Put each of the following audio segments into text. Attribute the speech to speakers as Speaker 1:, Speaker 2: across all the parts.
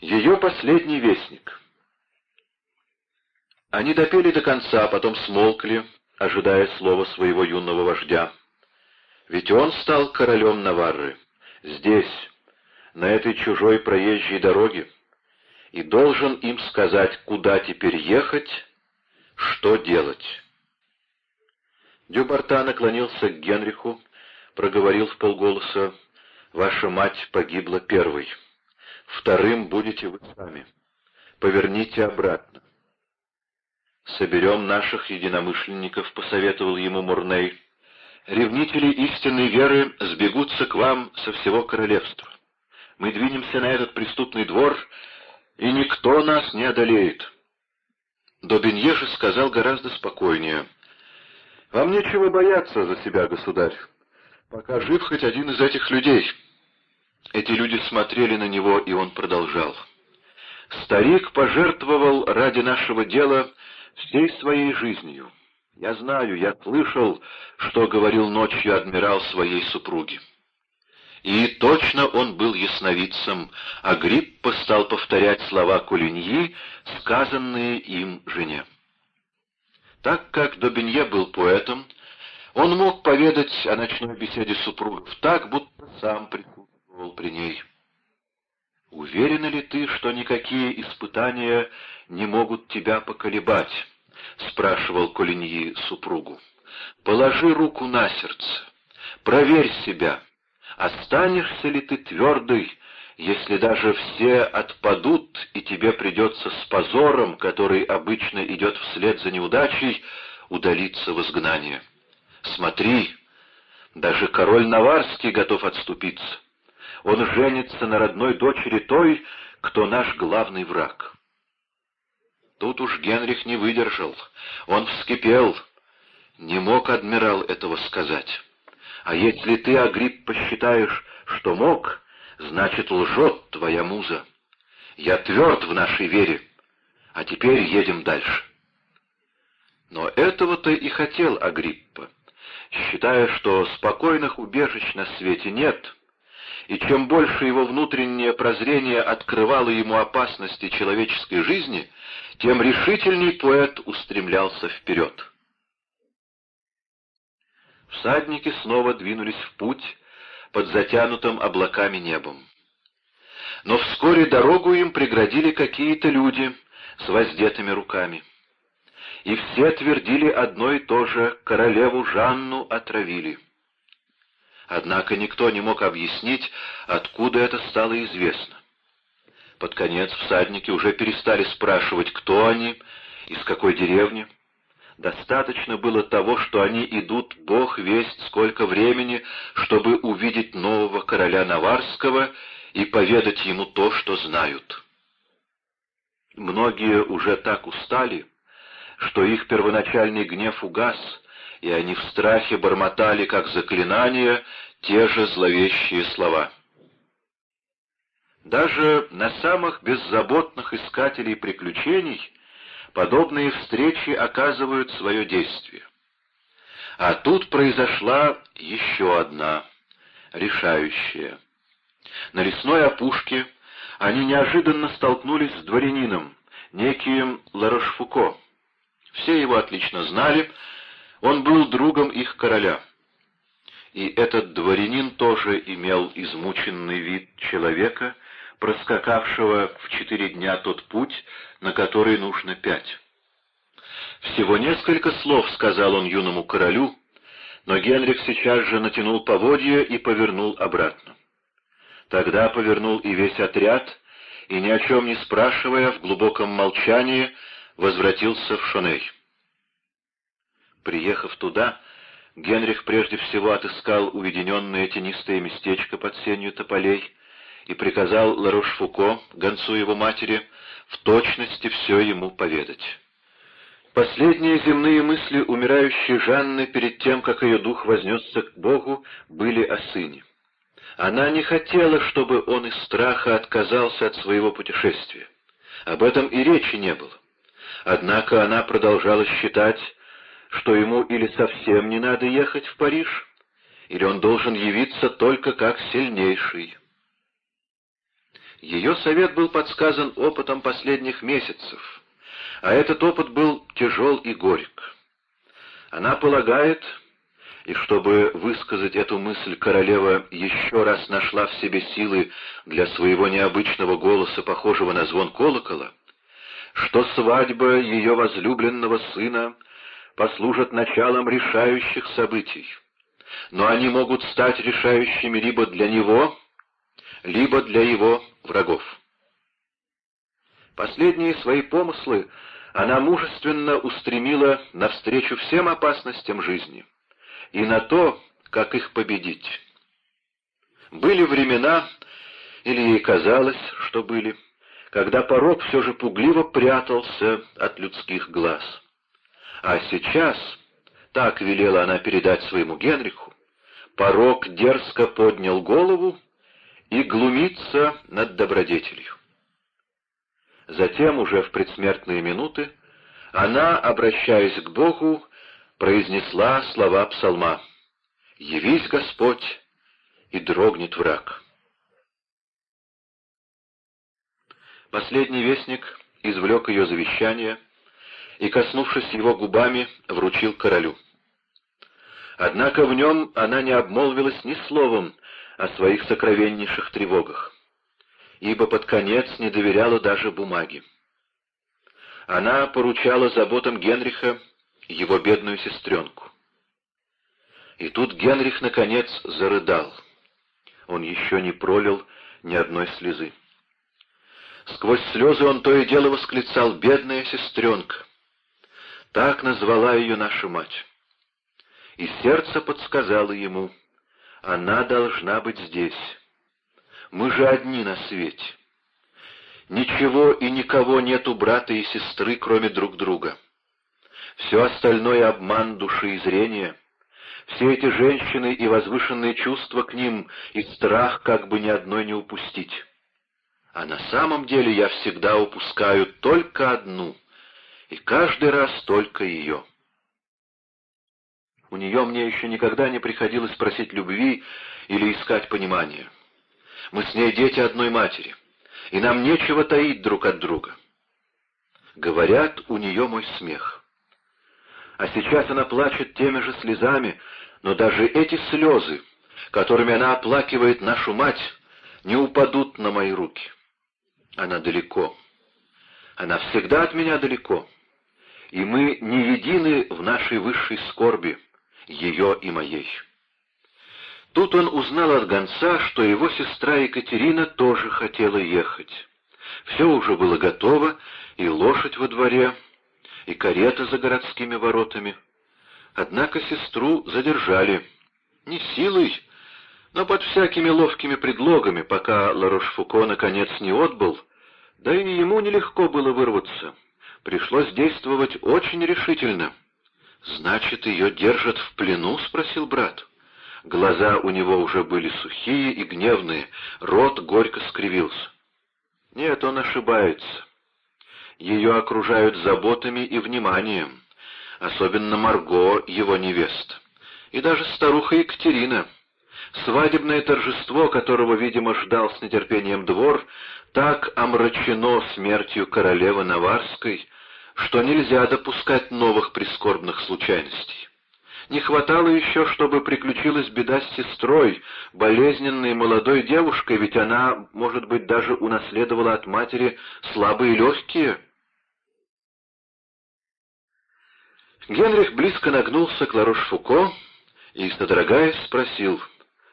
Speaker 1: Ее последний вестник. Они допели до конца, потом смолкли, ожидая слова своего юного вождя. Ведь он стал королем Наварры, здесь, на этой чужой проезжей дороге, и должен им сказать, куда теперь ехать, что делать. Дюбарта наклонился к Генриху, проговорил в полголоса, «Ваша мать погибла первой. Вторым будете вы сами. Поверните обратно». «Соберем наших единомышленников», — посоветовал ему Мурней. «Ревнители истинной веры сбегутся к вам со всего королевства. Мы двинемся на этот преступный двор, и никто нас не одолеет». Добенье же сказал гораздо спокойнее. «Вам нечего бояться за себя, государь, пока жив хоть один из этих людей». Эти люди смотрели на него, и он продолжал. «Старик пожертвовал ради нашего дела всей своей жизнью. Я знаю, я слышал, что говорил ночью адмирал своей супруге. И точно он был ясновидцем, а Гриппо стал повторять слова Кулиньи, сказанные им жене. Так как Добенье был поэтом, он мог поведать о ночной беседе супругов так, будто сам присутствовал при ней. «Уверена ли ты, что никакие испытания не могут тебя поколебать?» — спрашивал Колиньи супругу. «Положи руку на сердце, проверь себя, останешься ли ты твердой, если даже все отпадут, и тебе придется с позором, который обычно идет вслед за неудачей, удалиться в изгнание. Смотри, даже король Наварский готов отступиться. Он женится на родной дочери той, кто наш главный враг. Тут уж Генрих не выдержал. Он вскипел. Не мог адмирал этого сказать. А если ты, Агрипп, посчитаешь, что мог, значит, лжет твоя муза. Я тверд в нашей вере. А теперь едем дальше. Но этого-то и хотел Агриппа, считая, что спокойных убежищ на свете нет, и чем больше его внутреннее прозрение открывало ему опасности человеческой жизни, тем решительней поэт устремлялся вперед. Всадники снова двинулись в путь под затянутым облаками небом. Но вскоре дорогу им преградили какие-то люди с воздетыми руками. И все твердили одно и то же — королеву Жанну отравили. Однако никто не мог объяснить, откуда это стало известно. Под конец всадники уже перестали спрашивать, кто они, из какой деревни. Достаточно было того, что они идут, бог весть, сколько времени, чтобы увидеть нового короля Наварского и поведать ему то, что знают. Многие уже так устали, что их первоначальный гнев угас, и они в страхе бормотали, как заклинания, те же зловещие слова. Даже на самых беззаботных искателей приключений подобные встречи оказывают свое действие. А тут произошла еще одна, решающая. На лесной опушке они неожиданно столкнулись с дворянином, неким Ларошфуко. Все его отлично знали, он был другом их короля. И этот дворянин тоже имел измученный вид человека, проскакавшего в четыре дня тот путь, на который нужно пять. Всего несколько слов сказал он юному королю, но Генрих сейчас же натянул поводья и повернул обратно. Тогда повернул и весь отряд, и ни о чем не спрашивая, в глубоком молчании возвратился в Шоней. Приехав туда, Генрих прежде всего отыскал уединенное тенистое местечко под сенью тополей и приказал Ларош-Фуко, гонцу его матери, в точности все ему поведать. Последние земные мысли умирающей Жанны перед тем, как ее дух вознесся к Богу, были о сыне. Она не хотела, чтобы он из страха отказался от своего путешествия. Об этом и речи не было. Однако она продолжала считать, что ему или совсем не надо ехать в Париж, или он должен явиться только как сильнейший. Ее совет был подсказан опытом последних месяцев, а этот опыт был тяжел и горек. Она полагает, и чтобы высказать эту мысль, королева еще раз нашла в себе силы для своего необычного голоса, похожего на звон колокола, что свадьба ее возлюбленного сына послужит началом решающих событий, но они могут стать решающими либо для него, либо для его врагов. Последние свои помыслы она мужественно устремила навстречу всем опасностям жизни и на то, как их победить. Были времена, или ей казалось, что были, когда порог все же пугливо прятался от людских глаз. А сейчас, так велела она передать своему Генриху, порог дерзко поднял голову и глумится над добродетелью. Затем, уже в предсмертные минуты, она, обращаясь к Богу, произнесла слова псалма «Явись, Господь, и дрогнет враг». Последний вестник извлек ее завещание и, коснувшись его губами, вручил королю. Однако в нем она не обмолвилась ни словом о своих сокровеннейших тревогах ибо под конец не доверяла даже бумаге. Она поручала заботам Генриха его бедную сестренку. И тут Генрих, наконец, зарыдал. Он еще не пролил ни одной слезы. Сквозь слезы он то и дело восклицал «Бедная сестренка!» Так назвала ее наша мать. И сердце подсказало ему «Она должна быть здесь». Мы же одни на свете. Ничего и никого нет у брата и сестры, кроме друг друга. Все остальное — обман души и зрения. Все эти женщины и возвышенные чувства к ним, и страх как бы ни одной не упустить. А на самом деле я всегда упускаю только одну, и каждый раз только ее. У нее мне еще никогда не приходилось просить любви или искать понимания. Мы с ней дети одной матери, и нам нечего таить друг от друга. Говорят, у нее мой смех. А сейчас она плачет теми же слезами, но даже эти слезы, которыми она оплакивает нашу мать, не упадут на мои руки. Она далеко. Она всегда от меня далеко. И мы не едины в нашей высшей скорби, ее и моей. Тут он узнал от гонца, что его сестра Екатерина тоже хотела ехать. Все уже было готово, и лошадь во дворе, и карета за городскими воротами. Однако сестру задержали. Не силой, но под всякими ловкими предлогами, пока Ларош-Фуко наконец не отбыл, да и ему нелегко было вырваться. Пришлось действовать очень решительно. «Значит, ее держат в плену?» — спросил брат. Глаза у него уже были сухие и гневные, рот горько скривился. Нет, он ошибается. Ее окружают заботами и вниманием, особенно Марго, его невеста, и даже старуха Екатерина. Свадебное торжество, которого, видимо, ждал с нетерпением двор, так омрачено смертью королевы Наварской, что нельзя допускать новых прискорбных случайностей. Не хватало еще, чтобы приключилась беда с сестрой, болезненной молодой девушкой, ведь она, может быть, даже унаследовала от матери слабые легкие. Генрих близко нагнулся к Ларош-Фуко и, содрогаясь, спросил,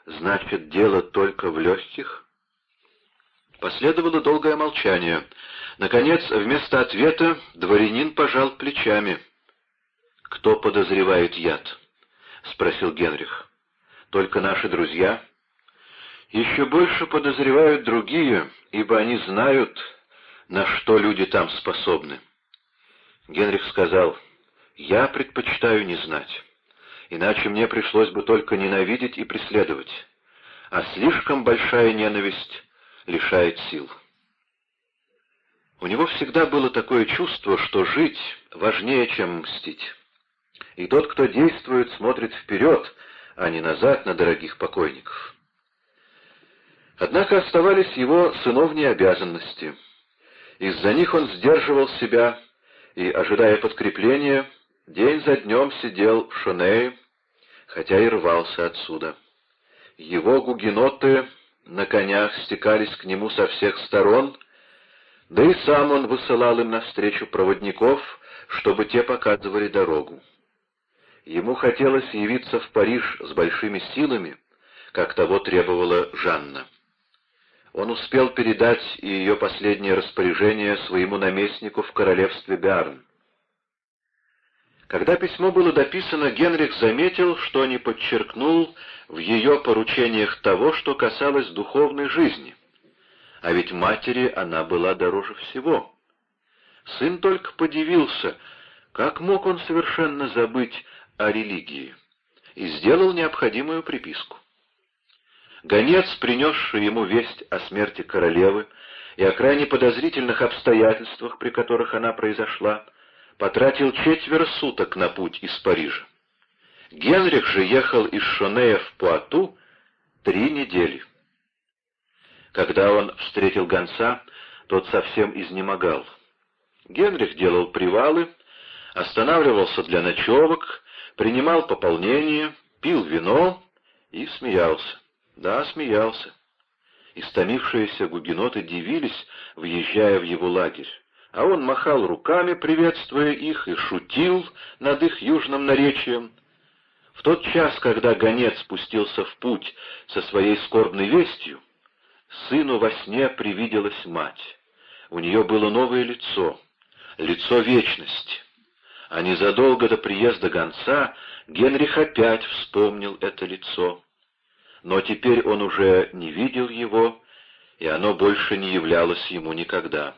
Speaker 1: «Значит, дело только в легких?» Последовало долгое молчание. Наконец, вместо ответа дворянин пожал плечами. «Кто подозревает яд?» — спросил Генрих. «Только наши друзья?» «Еще больше подозревают другие, ибо они знают, на что люди там способны». Генрих сказал, «Я предпочитаю не знать, иначе мне пришлось бы только ненавидеть и преследовать, а слишком большая ненависть лишает сил». У него всегда было такое чувство, что жить важнее, чем мстить. И тот, кто действует, смотрит вперед, а не назад на дорогих покойников. Однако оставались его сыновние обязанности. Из-за них он сдерживал себя и, ожидая подкрепления, день за днем сидел в Шонее, хотя и рвался отсюда. Его гугеноты на конях стекались к нему со всех сторон, да и сам он высылал им навстречу проводников, чтобы те показывали дорогу. Ему хотелось явиться в Париж с большими силами, как того требовала Жанна. Он успел передать ее последнее распоряжение своему наместнику в королевстве Гарн. Когда письмо было дописано, Генрих заметил, что не подчеркнул в ее поручениях того, что касалось духовной жизни. А ведь матери она была дороже всего. Сын только подивился, как мог он совершенно забыть о религии, и сделал необходимую приписку. Гонец, принесший ему весть о смерти королевы и о крайне подозрительных обстоятельствах, при которых она произошла, потратил четверо суток на путь из Парижа. Генрих же ехал из Шонея в Пуату три недели. Когда он встретил гонца, тот совсем изнемогал. Генрих делал привалы, останавливался для ночевок, принимал пополнение, пил вино и смеялся. Да, смеялся. Истомившиеся гугеноты дивились, въезжая в его лагерь, а он махал руками, приветствуя их, и шутил над их южным наречием. В тот час, когда гонец спустился в путь со своей скорбной вестью, сыну во сне привиделась мать. У нее было новое лицо, лицо вечности. А незадолго до приезда гонца Генрих опять вспомнил это лицо но теперь он уже не видел его, и оно больше не являлось ему никогда.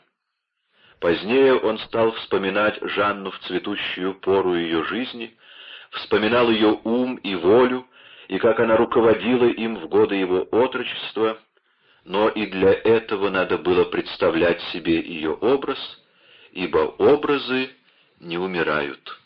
Speaker 1: Позднее он стал вспоминать Жанну в цветущую пору ее жизни, вспоминал ее ум и волю, и как она руководила им в годы его отрочества, но и для этого надо было представлять себе ее образ, ибо образы не умирают.